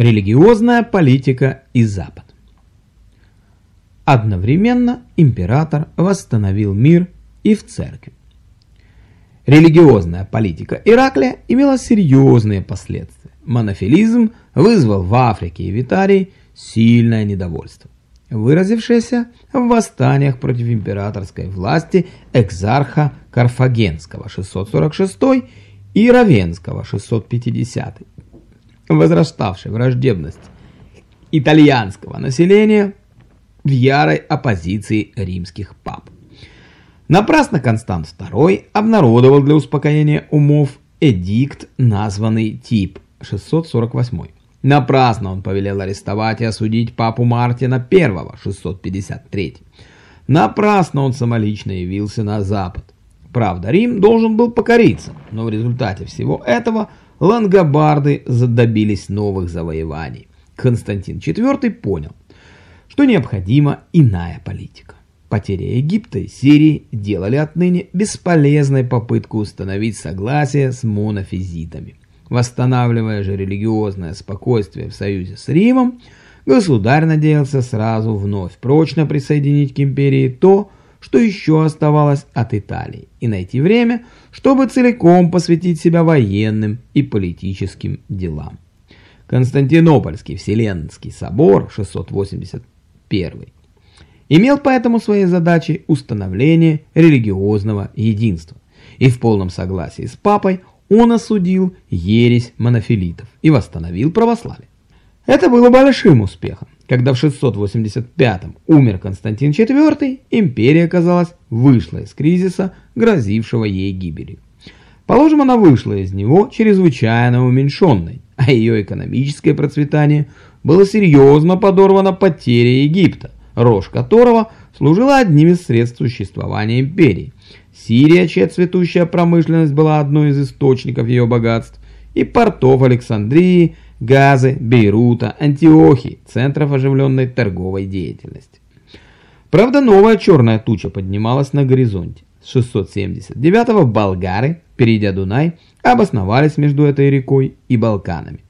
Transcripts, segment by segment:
Религиозная политика и Запад. Одновременно император восстановил мир и в церкви. Религиозная политика Ираклия имела серьезные последствия. Монофилизм вызвал в Африке и Витарии сильное недовольство, выразившееся в восстаниях против императорской власти экзарха Карфагенского 646 и Равенского 650 возраставшей враждебность итальянского населения в ярой оппозиции римских пап. Напрасно Констант II обнародовал для успокоения умов эдикт, названный Тип 648. Напрасно он повелел арестовать и осудить папу Мартина I 653. Напрасно он самолично явился на Запад. Правда, Рим должен был покориться, но в результате всего этого лангобарды добились новых завоеваний. Константин IV понял, что необходима иная политика. Потеря Египта и Сирии делали отныне бесполезной попытку установить согласие с монофизитами. Восстанавливая же религиозное спокойствие в союзе с Римом, государь надеялся сразу вновь прочно присоединить к империи то, что еще оставалось от Италии, и найти время, чтобы целиком посвятить себя военным и политическим делам. Константинопольский Вселенский собор 681 имел поэтому своей задачей установление религиозного единства, и в полном согласии с папой он осудил ересь монофилитов и восстановил православие. Это было большим успехом. Когда в 685-м умер Константин IV, империя, казалось, вышла из кризиса, грозившего ей гибелью. Положим, она вышла из него чрезвычайно уменьшенной, а ее экономическое процветание было серьезно подорвано потерей Египта, рожь которого служила одним из средств существования империи. Сирия, чья цветущая промышленность была одной из источников ее богатств, и портов Александрии – Газы, Бейрута, Антиохии, центров оживленной торговой деятельности. Правда, новая черная туча поднималась на горизонте. С 679-го болгары, перейдя Дунай, обосновались между этой рекой и Балканами.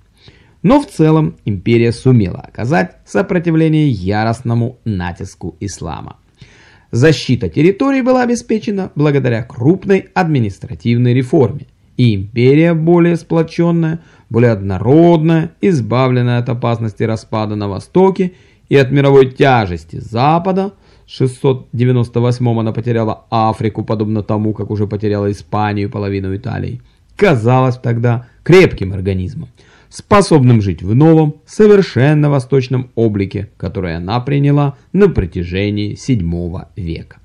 Но в целом империя сумела оказать сопротивление яростному натиску ислама. Защита территорий была обеспечена благодаря крупной административной реформе, и империя более сплоченная более однородная, избавленная от опасности распада на Востоке и от мировой тяжести Запада. С 698 она потеряла Африку, подобно тому, как уже потеряла Испанию и половину Италии. Казалось тогда крепким организмом, способным жить в новом, совершенно восточном облике, который она приняла на протяжении 7 века.